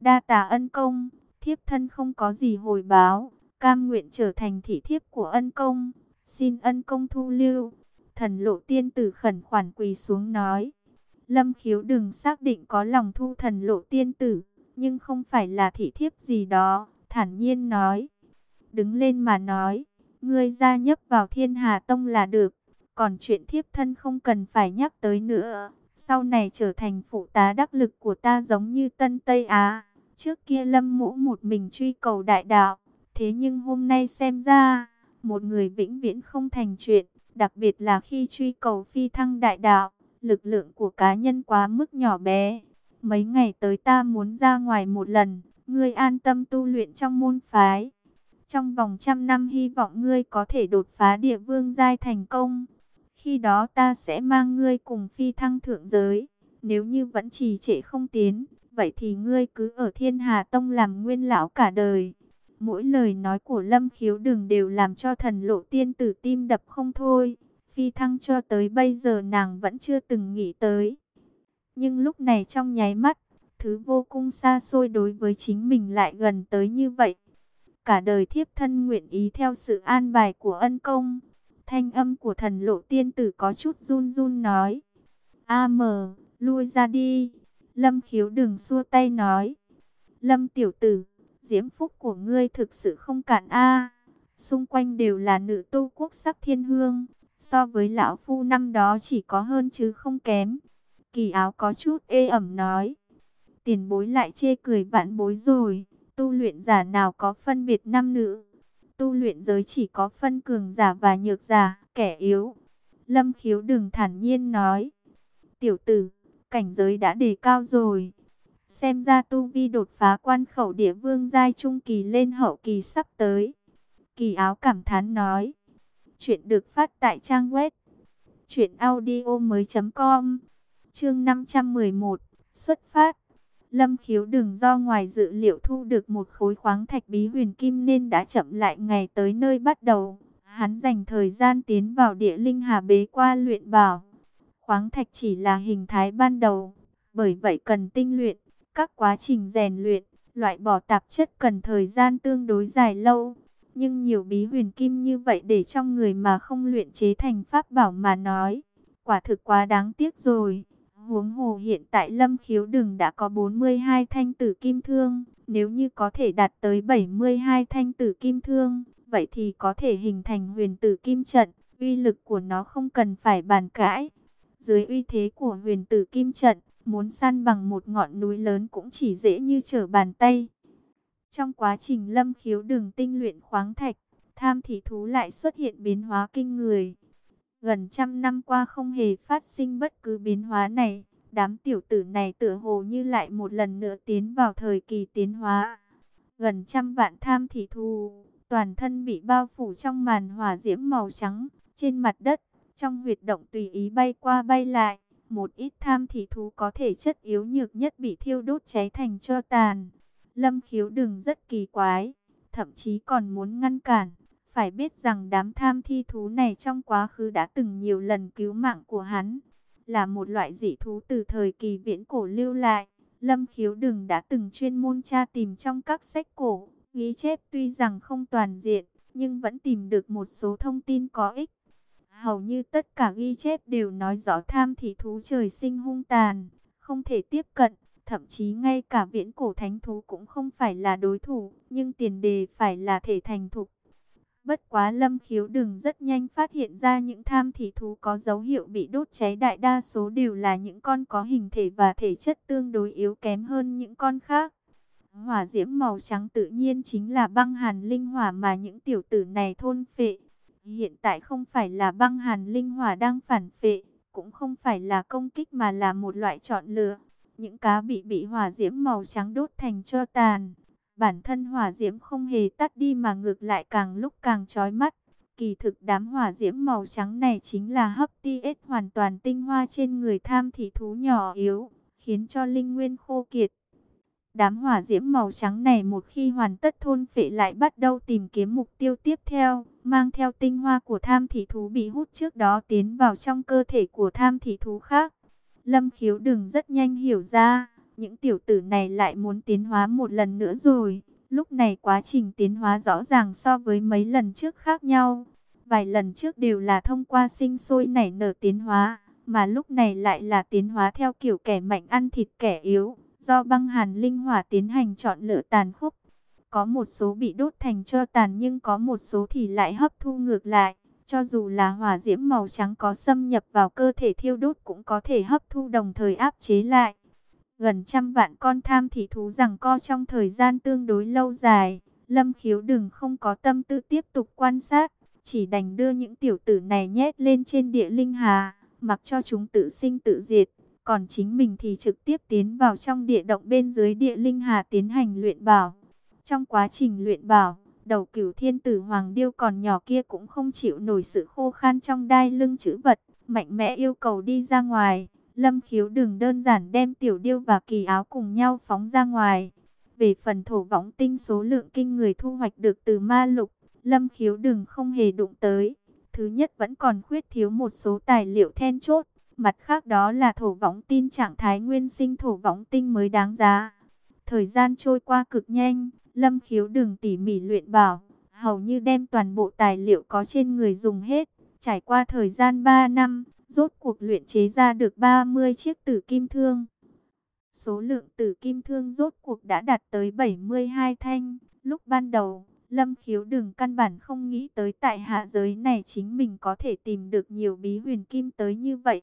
Đa tà ân công, thiếp thân không có gì hồi báo, cam nguyện trở thành thị thiếp của ân công, xin ân công thu lưu. Thần lộ tiên tử khẩn khoản quỳ xuống nói. Lâm khiếu đừng xác định có lòng thu thần lộ tiên tử, nhưng không phải là thị thiếp gì đó, thản nhiên nói. Đứng lên mà nói, ngươi gia nhập vào thiên hà tông là được, còn chuyện thiếp thân không cần phải nhắc tới nữa. Sau này trở thành phụ tá đắc lực của ta giống như Tân Tây Á. Trước kia lâm mũ một mình truy cầu đại đạo, thế nhưng hôm nay xem ra, một người vĩnh viễn không thành chuyện đặc biệt là khi truy cầu phi thăng đại đạo, lực lượng của cá nhân quá mức nhỏ bé. Mấy ngày tới ta muốn ra ngoài một lần, ngươi an tâm tu luyện trong môn phái. Trong vòng trăm năm hy vọng ngươi có thể đột phá địa vương giai thành công. Khi đó ta sẽ mang ngươi cùng phi thăng thượng giới. Nếu như vẫn trì trệ không tiến, vậy thì ngươi cứ ở thiên hà tông làm nguyên lão cả đời. Mỗi lời nói của Lâm Khiếu đường đều làm cho thần lộ tiên tử tim đập không thôi. Phi thăng cho tới bây giờ nàng vẫn chưa từng nghĩ tới. Nhưng lúc này trong nháy mắt, thứ vô cùng xa xôi đối với chính mình lại gần tới như vậy. Cả đời thiếp thân nguyện ý theo sự an bài của ân công. Thanh âm của thần lộ tiên tử có chút run run nói. A mờ, lui ra đi. Lâm khiếu đừng xua tay nói. Lâm tiểu tử, diễm phúc của ngươi thực sự không cản a Xung quanh đều là nữ tu quốc sắc thiên hương. So với lão phu năm đó chỉ có hơn chứ không kém. Kỳ áo có chút ê ẩm nói. Tiền bối lại chê cười vạn bối rồi. Tu luyện giả nào có phân biệt nam nữ. Tu luyện giới chỉ có phân cường giả và nhược giả, kẻ yếu. Lâm khiếu đừng thản nhiên nói. Tiểu tử, cảnh giới đã đề cao rồi. Xem ra tu vi đột phá quan khẩu địa vương giai trung kỳ lên hậu kỳ sắp tới. Kỳ áo cảm thán nói. Chuyện được phát tại trang web. Chuyện audio mới.com Chương 511 Xuất phát Lâm khiếu đừng do ngoài dự liệu thu được một khối khoáng thạch bí huyền kim nên đã chậm lại ngày tới nơi bắt đầu. Hắn dành thời gian tiến vào địa linh hà bế qua luyện bảo. Khoáng thạch chỉ là hình thái ban đầu, bởi vậy cần tinh luyện. Các quá trình rèn luyện, loại bỏ tạp chất cần thời gian tương đối dài lâu. Nhưng nhiều bí huyền kim như vậy để trong người mà không luyện chế thành pháp bảo mà nói. Quả thực quá đáng tiếc rồi. Huống hồ hiện tại lâm khiếu đừng đã có 42 thanh tử kim thương. Nếu như có thể đạt tới 72 thanh tử kim thương, vậy thì có thể hình thành huyền tử kim trận. Uy lực của nó không cần phải bàn cãi. Dưới uy thế của huyền tử kim trận, muốn săn bằng một ngọn núi lớn cũng chỉ dễ như trở bàn tay. Trong quá trình lâm khiếu đường tinh luyện khoáng thạch, tham thị thú lại xuất hiện biến hóa kinh người. Gần trăm năm qua không hề phát sinh bất cứ biến hóa này, đám tiểu tử này tựa hồ như lại một lần nữa tiến vào thời kỳ tiến hóa. Gần trăm vạn tham thị thú, toàn thân bị bao phủ trong màn hỏa diễm màu trắng, trên mặt đất, trong huyệt động tùy ý bay qua bay lại. Một ít tham thì thú có thể chất yếu nhược nhất bị thiêu đốt cháy thành cho tàn. Lâm khiếu đừng rất kỳ quái, thậm chí còn muốn ngăn cản. Phải biết rằng đám tham thi thú này trong quá khứ đã từng nhiều lần cứu mạng của hắn. Là một loại dị thú từ thời kỳ viễn cổ lưu lại. Lâm khiếu đừng đã từng chuyên môn tra tìm trong các sách cổ. Ghi chép tuy rằng không toàn diện, nhưng vẫn tìm được một số thông tin có ích. Hầu như tất cả ghi chép đều nói rõ tham thị thú trời sinh hung tàn, không thể tiếp cận. Thậm chí ngay cả viễn cổ thánh thú cũng không phải là đối thủ, nhưng tiền đề phải là thể thành thục. Bất quá lâm khiếu đừng rất nhanh phát hiện ra những tham thị thú có dấu hiệu bị đốt cháy đại đa số đều là những con có hình thể và thể chất tương đối yếu kém hơn những con khác. Hỏa diễm màu trắng tự nhiên chính là băng hàn linh hỏa mà những tiểu tử này thôn phệ. Hiện tại không phải là băng hàn linh hỏa đang phản phệ, cũng không phải là công kích mà là một loại chọn lựa. Những cá bị bị hỏa diễm màu trắng đốt thành cho tàn. Bản thân hỏa diễm không hề tắt đi mà ngược lại càng lúc càng chói mắt. Kỳ thực đám hỏa diễm màu trắng này chính là hấp ti ết hoàn toàn tinh hoa trên người tham thị thú nhỏ yếu, khiến cho linh nguyên khô kiệt. Đám hỏa diễm màu trắng này một khi hoàn tất thôn phệ lại bắt đầu tìm kiếm mục tiêu tiếp theo, mang theo tinh hoa của tham thị thú bị hút trước đó tiến vào trong cơ thể của tham thị thú khác. Lâm khiếu đừng rất nhanh hiểu ra, những tiểu tử này lại muốn tiến hóa một lần nữa rồi. Lúc này quá trình tiến hóa rõ ràng so với mấy lần trước khác nhau. Vài lần trước đều là thông qua sinh sôi nảy nở tiến hóa, mà lúc này lại là tiến hóa theo kiểu kẻ mạnh ăn thịt kẻ yếu, do băng hàn linh hỏa tiến hành chọn lựa tàn khốc. Có một số bị đốt thành cho tàn nhưng có một số thì lại hấp thu ngược lại. Cho dù là hỏa diễm màu trắng có xâm nhập vào cơ thể thiêu đốt cũng có thể hấp thu đồng thời áp chế lại. Gần trăm vạn con tham thị thú rằng co trong thời gian tương đối lâu dài. Lâm khiếu đừng không có tâm tư tiếp tục quan sát. Chỉ đành đưa những tiểu tử này nhét lên trên địa linh hà. Mặc cho chúng tự sinh tự diệt. Còn chính mình thì trực tiếp tiến vào trong địa động bên dưới địa linh hà tiến hành luyện bảo. Trong quá trình luyện bảo, đầu cửu thiên tử hoàng điêu còn nhỏ kia cũng không chịu nổi sự khô khan trong đai lưng chữ vật, mạnh mẽ yêu cầu đi ra ngoài. Lâm khiếu đừng đơn giản đem tiểu điêu và kỳ áo cùng nhau phóng ra ngoài. Về phần thổ võng tinh số lượng kinh người thu hoạch được từ ma lục, lâm khiếu đừng không hề đụng tới. Thứ nhất vẫn còn khuyết thiếu một số tài liệu then chốt, Mặt khác đó là thổ võng tin trạng thái nguyên sinh thổ võng tinh mới đáng giá. Thời gian trôi qua cực nhanh, Lâm Khiếu đừng tỉ mỉ luyện bảo, hầu như đem toàn bộ tài liệu có trên người dùng hết. Trải qua thời gian 3 năm, rốt cuộc luyện chế ra được 30 chiếc tử kim thương. Số lượng tử kim thương rốt cuộc đã đạt tới 72 thanh. Lúc ban đầu, Lâm khiếu đừng căn bản không nghĩ tới tại hạ giới này chính mình có thể tìm được nhiều bí huyền kim tới như vậy.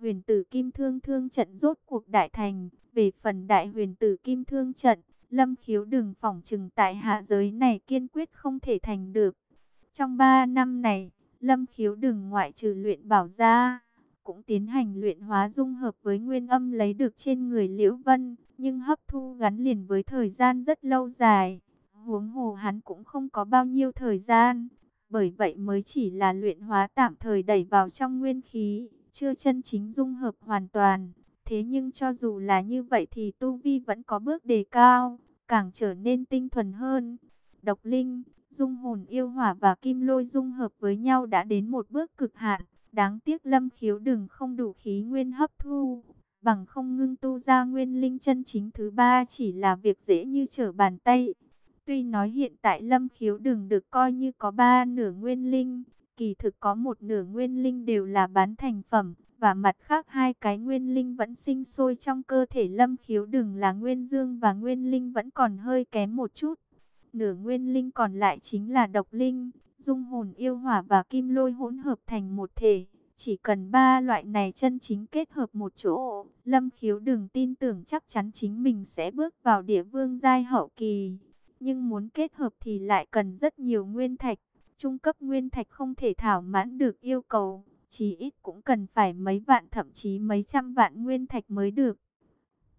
Huyền tử kim thương thương trận rốt cuộc đại thành, về phần đại huyền tử kim thương trận, Lâm khiếu đừng phỏng trừng tại hạ giới này kiên quyết không thể thành được. Trong 3 năm này, Lâm khiếu đừng ngoại trừ luyện bảo ra, cũng tiến hành luyện hóa dung hợp với nguyên âm lấy được trên người Liễu Vân, nhưng hấp thu gắn liền với thời gian rất lâu dài. Huống hồ hắn cũng không có bao nhiêu thời gian, bởi vậy mới chỉ là luyện hóa tạm thời đẩy vào trong nguyên khí, chưa chân chính dung hợp hoàn toàn. Thế nhưng cho dù là như vậy thì Tu Vi vẫn có bước đề cao, càng trở nên tinh thuần hơn. Độc Linh, dung hồn yêu hỏa và kim lôi dung hợp với nhau đã đến một bước cực hạn. Đáng tiếc lâm khiếu đừng không đủ khí nguyên hấp thu, bằng không ngưng tu ra nguyên linh chân chính thứ ba chỉ là việc dễ như trở bàn tay. Tuy nói hiện tại lâm khiếu đừng được coi như có ba nửa nguyên linh, kỳ thực có một nửa nguyên linh đều là bán thành phẩm, và mặt khác hai cái nguyên linh vẫn sinh sôi trong cơ thể lâm khiếu đừng là nguyên dương và nguyên linh vẫn còn hơi kém một chút. Nửa nguyên linh còn lại chính là độc linh, dung hồn yêu hỏa và kim lôi hỗn hợp thành một thể. Chỉ cần ba loại này chân chính kết hợp một chỗ, Lâm Khiếu đừng tin tưởng chắc chắn chính mình sẽ bước vào địa vương giai hậu kỳ. Nhưng muốn kết hợp thì lại cần rất nhiều nguyên thạch. Trung cấp nguyên thạch không thể thảo mãn được yêu cầu, chí ít cũng cần phải mấy vạn thậm chí mấy trăm vạn nguyên thạch mới được.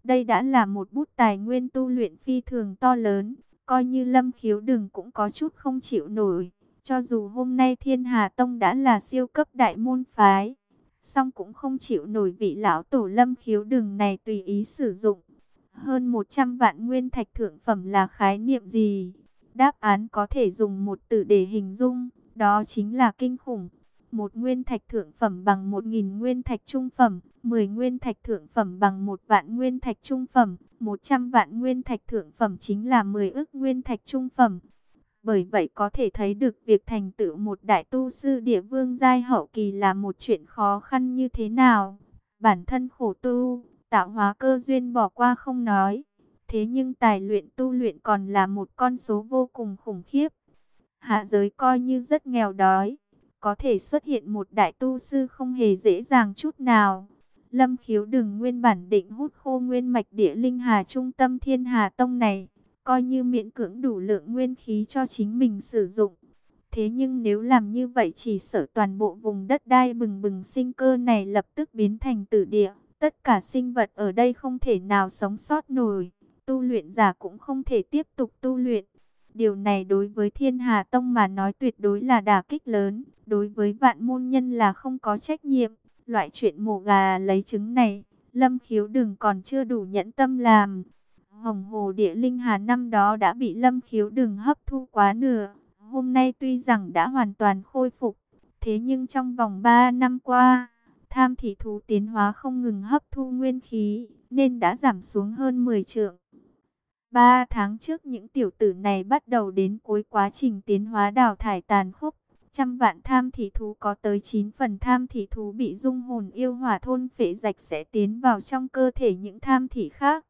Đây đã là một bút tài nguyên tu luyện phi thường to lớn, coi như lâm khiếu đừng cũng có chút không chịu nổi. Cho dù hôm nay Thiên Hà Tông đã là siêu cấp đại môn phái, song cũng không chịu nổi vị lão tổ lâm khiếu đừng này tùy ý sử dụng. Hơn 100 vạn nguyên thạch thượng phẩm là khái niệm gì? Đáp án có thể dùng một từ để hình dung, đó chính là kinh khủng. Một nguyên thạch thượng phẩm bằng 1.000 nguyên thạch trung phẩm, 10 nguyên thạch thượng phẩm bằng một vạn nguyên thạch trung phẩm, 100 vạn nguyên thạch thượng phẩm chính là 10 ức nguyên thạch trung phẩm. Bởi vậy có thể thấy được việc thành tựu một đại tu sư địa vương giai hậu kỳ là một chuyện khó khăn như thế nào. Bản thân khổ tu, tạo hóa cơ duyên bỏ qua không nói. Thế nhưng tài luyện tu luyện còn là một con số vô cùng khủng khiếp. Hạ giới coi như rất nghèo đói. Có thể xuất hiện một đại tu sư không hề dễ dàng chút nào. Lâm khiếu đừng nguyên bản định hút khô nguyên mạch địa linh hà trung tâm thiên hà tông này, coi như miễn cưỡng đủ lượng nguyên khí cho chính mình sử dụng. Thế nhưng nếu làm như vậy chỉ sợ toàn bộ vùng đất đai bừng bừng sinh cơ này lập tức biến thành tử địa. Tất cả sinh vật ở đây không thể nào sống sót nổi. Tu luyện giả cũng không thể tiếp tục tu luyện. Điều này đối với thiên hà tông mà nói tuyệt đối là đả kích lớn. Đối với vạn môn nhân là không có trách nhiệm. Loại chuyện mổ gà lấy trứng này, lâm khiếu đừng còn chưa đủ nhẫn tâm làm. Hồng Hồ Địa Linh Hà năm đó đã bị Lâm Khiếu đừng hấp thu quá nửa. Hôm nay tuy rằng đã hoàn toàn khôi phục, thế nhưng trong vòng 3 năm qua, tham thị thú tiến hóa không ngừng hấp thu nguyên khí, nên đã giảm xuống hơn 10 trượng. Ba tháng trước những tiểu tử này bắt đầu đến cuối quá trình tiến hóa đào thải tàn khốc. Trăm vạn tham thị thú có tới 9 phần tham thị thú bị dung hồn yêu hỏa thôn phệ rạch sẽ tiến vào trong cơ thể những tham thị khác.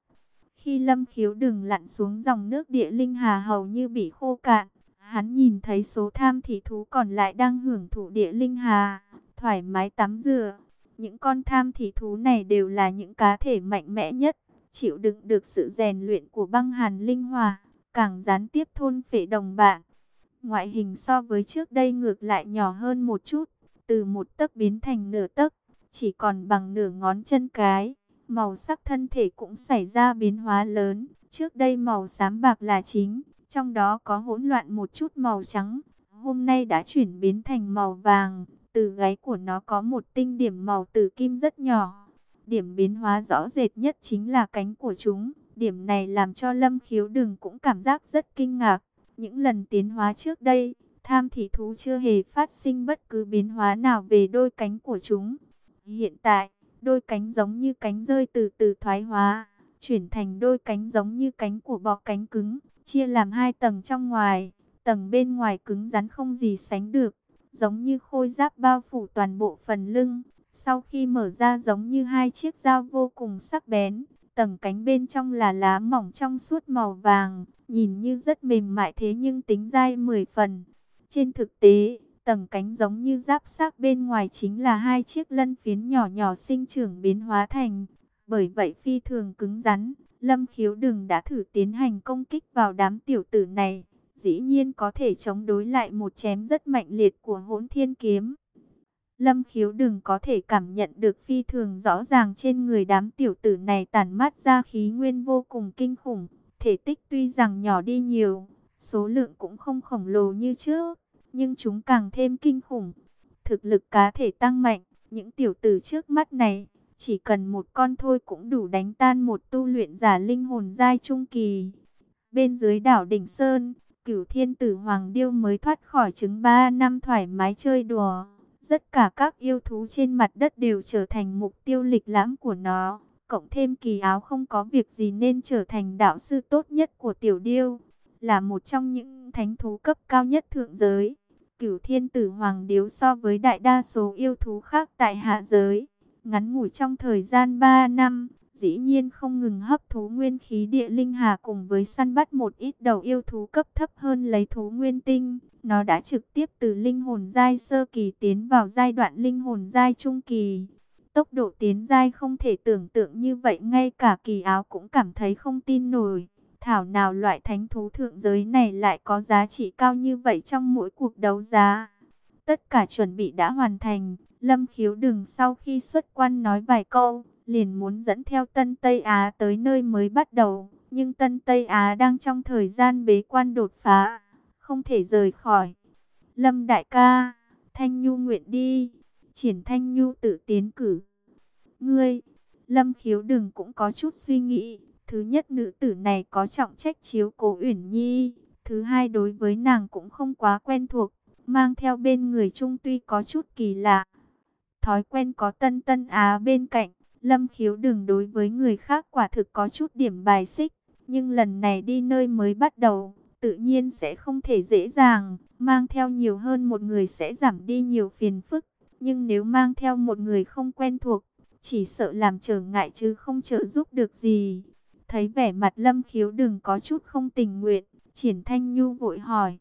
Khi lâm khiếu đừng lặn xuống dòng nước địa linh hà hầu như bị khô cạn, hắn nhìn thấy số tham thị thú còn lại đang hưởng thụ địa linh hà, thoải mái tắm rửa. Những con tham thị thú này đều là những cá thể mạnh mẽ nhất, chịu đựng được sự rèn luyện của băng hàn linh hòa, càng gián tiếp thôn phệ đồng bạn. Ngoại hình so với trước đây ngược lại nhỏ hơn một chút, từ một tấc biến thành nửa tấc, chỉ còn bằng nửa ngón chân cái màu sắc thân thể cũng xảy ra biến hóa lớn. Trước đây màu xám bạc là chính, trong đó có hỗn loạn một chút màu trắng. Hôm nay đã chuyển biến thành màu vàng, từ gáy của nó có một tinh điểm màu tử kim rất nhỏ. Điểm biến hóa rõ rệt nhất chính là cánh của chúng. Điểm này làm cho Lâm Khiếu Đừng cũng cảm giác rất kinh ngạc. Những lần tiến hóa trước đây, tham thị thú chưa hề phát sinh bất cứ biến hóa nào về đôi cánh của chúng. Hiện tại, đôi cánh giống như cánh rơi từ từ thoái hóa, chuyển thành đôi cánh giống như cánh của bọ cánh cứng, chia làm hai tầng trong ngoài, tầng bên ngoài cứng rắn không gì sánh được, giống như khôi giáp bao phủ toàn bộ phần lưng, sau khi mở ra giống như hai chiếc dao vô cùng sắc bén, tầng cánh bên trong là lá mỏng trong suốt màu vàng, nhìn như rất mềm mại thế nhưng tính dai 10 phần. Trên thực tế, tầng cánh giống như giáp xác bên ngoài chính là hai chiếc lân phiến nhỏ nhỏ sinh trưởng biến hóa thành. Bởi vậy phi thường cứng rắn, Lâm Khiếu đừng đã thử tiến hành công kích vào đám tiểu tử này. Dĩ nhiên có thể chống đối lại một chém rất mạnh liệt của hỗn thiên kiếm. Lâm khiếu đừng có thể cảm nhận được phi thường rõ ràng trên người đám tiểu tử này tản mát ra khí nguyên vô cùng kinh khủng. Thể tích tuy rằng nhỏ đi nhiều, số lượng cũng không khổng lồ như trước, nhưng chúng càng thêm kinh khủng. Thực lực cá thể tăng mạnh, những tiểu tử trước mắt này, chỉ cần một con thôi cũng đủ đánh tan một tu luyện giả linh hồn giai trung kỳ. Bên dưới đảo Đỉnh Sơn, cửu thiên tử Hoàng Điêu mới thoát khỏi trứng ba năm thoải mái chơi đùa. Tất cả các yêu thú trên mặt đất đều trở thành mục tiêu lịch lãm của nó. Cộng thêm kỳ áo không có việc gì nên trở thành đạo sư tốt nhất của tiểu điêu. Là một trong những thánh thú cấp cao nhất thượng giới. Cửu thiên tử hoàng điếu so với đại đa số yêu thú khác tại hạ giới. Ngắn ngủi trong thời gian 3 năm, dĩ nhiên không ngừng hấp thú nguyên khí địa linh hà cùng với săn bắt một ít đầu yêu thú cấp thấp hơn lấy thú nguyên tinh. Nó đã trực tiếp từ linh hồn giai sơ kỳ tiến vào giai đoạn linh hồn giai trung kỳ. Tốc độ tiến giai không thể tưởng tượng như vậy ngay cả kỳ áo cũng cảm thấy không tin nổi. Thảo nào loại thánh thú thượng giới này lại có giá trị cao như vậy trong mỗi cuộc đấu giá. Tất cả chuẩn bị đã hoàn thành, Lâm khiếu đừng sau khi xuất quan nói vài câu, liền muốn dẫn theo Tân Tây Á tới nơi mới bắt đầu. Nhưng Tân Tây Á đang trong thời gian bế quan đột phá, không thể rời khỏi. Lâm đại ca, Thanh Nhu nguyện đi, triển Thanh Nhu tự tiến cử. Ngươi, Lâm khiếu đừng cũng có chút suy nghĩ. Thứ nhất nữ tử này có trọng trách chiếu cố Uyển Nhi. Thứ hai đối với nàng cũng không quá quen thuộc. Mang theo bên người trung tuy có chút kỳ lạ. Thói quen có tân tân á bên cạnh. Lâm khiếu đừng đối với người khác quả thực có chút điểm bài xích. Nhưng lần này đi nơi mới bắt đầu, tự nhiên sẽ không thể dễ dàng. Mang theo nhiều hơn một người sẽ giảm đi nhiều phiền phức. Nhưng nếu mang theo một người không quen thuộc, chỉ sợ làm trở ngại chứ không trợ giúp được gì. Thấy vẻ mặt Lâm khiếu đừng có chút không tình nguyện, triển Thanh Nhu vội hỏi.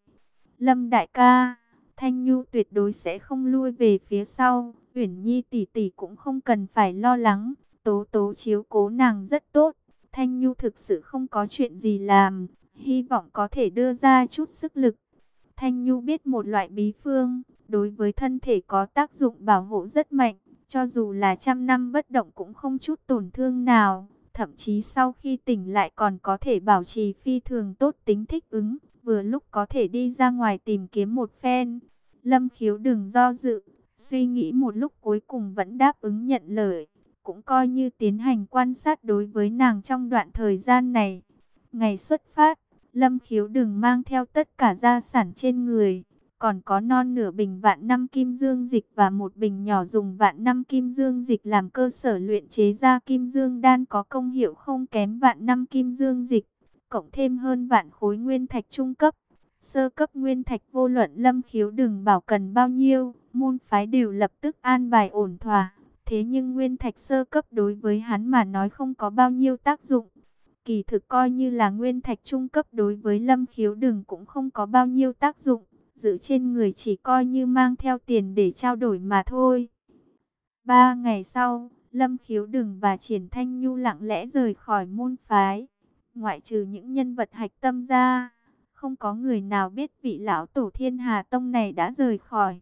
Lâm đại ca, Thanh Nhu tuyệt đối sẽ không lui về phía sau. Uyển Nhi tỷ tỷ cũng không cần phải lo lắng, Tố Tố chiếu cố nàng rất tốt. Thanh Nhu thực sự không có chuyện gì làm, hy vọng có thể đưa ra chút sức lực. Thanh Nhu biết một loại bí phương, đối với thân thể có tác dụng bảo hộ rất mạnh, cho dù là trăm năm bất động cũng không chút tổn thương nào. Thậm chí sau khi tỉnh lại còn có thể bảo trì phi thường tốt tính thích ứng, vừa lúc có thể đi ra ngoài tìm kiếm một phen. Lâm khiếu đừng do dự, Suy nghĩ một lúc cuối cùng vẫn đáp ứng nhận lời, cũng coi như tiến hành quan sát đối với nàng trong đoạn thời gian này. Ngày xuất phát, Lâm Khiếu đừng mang theo tất cả gia sản trên người, còn có non nửa bình vạn năm kim dương dịch và một bình nhỏ dùng vạn năm kim dương dịch làm cơ sở luyện chế ra kim dương đan có công hiệu không kém vạn năm kim dương dịch, cộng thêm hơn vạn khối nguyên thạch trung cấp. Sơ cấp nguyên thạch vô luận lâm khiếu đừng bảo cần bao nhiêu, môn phái đều lập tức an bài ổn thỏa. Thế nhưng nguyên thạch sơ cấp đối với hắn mà nói không có bao nhiêu tác dụng. Kỳ thực coi như là nguyên thạch trung cấp đối với lâm khiếu đừng cũng không có bao nhiêu tác dụng. Giữ trên người chỉ coi như mang theo tiền để trao đổi mà thôi. Ba ngày sau, lâm khiếu đừng và triển thanh nhu lặng lẽ rời khỏi môn phái. Ngoại trừ những nhân vật hạch tâm ra không có người nào biết vị lão tổ thiên hà tông này đã rời khỏi.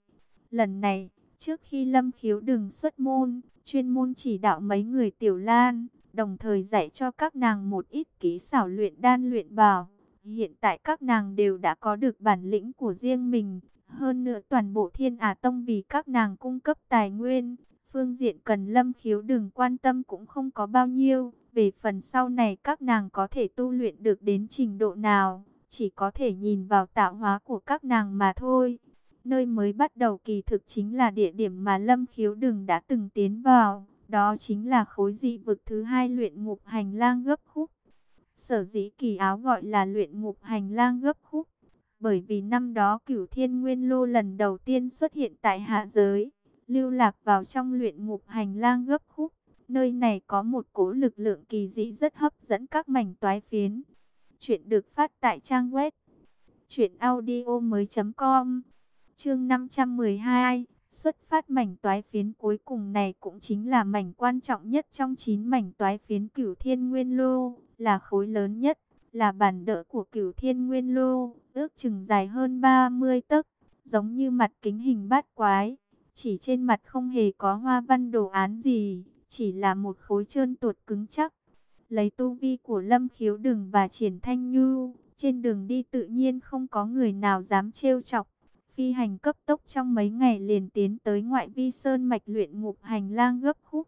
Lần này, trước khi lâm khiếu đừng xuất môn, chuyên môn chỉ đạo mấy người tiểu lan, đồng thời dạy cho các nàng một ít kỹ xảo luyện đan luyện bào Hiện tại các nàng đều đã có được bản lĩnh của riêng mình. Hơn nữa toàn bộ thiên hà tông vì các nàng cung cấp tài nguyên. Phương diện cần lâm khiếu đừng quan tâm cũng không có bao nhiêu. Về phần sau này các nàng có thể tu luyện được đến trình độ nào chỉ có thể nhìn vào tạo hóa của các nàng mà thôi. Nơi mới bắt đầu kỳ thực chính là địa điểm mà Lâm Khiếu Đừng đã từng tiến vào. Đó chính là khối dị vực thứ hai luyện ngục hành lang gấp khúc. Sở dĩ kỳ áo gọi là luyện ngục hành lang gấp khúc. Bởi vì năm đó cửu thiên nguyên lô lần đầu tiên xuất hiện tại hạ giới. Lưu lạc vào trong luyện ngục hành lang gấp khúc. Nơi này có một cỗ lực lượng kỳ dị rất hấp dẫn các mảnh toái phiến. Chuyện được phát tại trang web. Chuyện audio mới.com Chương 512 Xuất phát mảnh toái phiến cuối cùng này cũng chính là mảnh quan trọng nhất trong 9 mảnh toái phiến cửu thiên nguyên lô, là khối lớn nhất, là bản đỡ của cửu thiên nguyên lô, ước chừng dài hơn 30 tấc, giống như mặt kính hình bát quái. Chỉ trên mặt không hề có hoa văn đồ án gì, chỉ là một khối trơn tuột cứng chắc. Lấy tu vi của Lâm Khiếu Đừng và Triển Thanh Nhu, trên đường đi tự nhiên không có người nào dám trêu chọc phi hành cấp tốc trong mấy ngày liền tiến tới ngoại vi sơn mạch luyện ngục hành lang gấp khúc.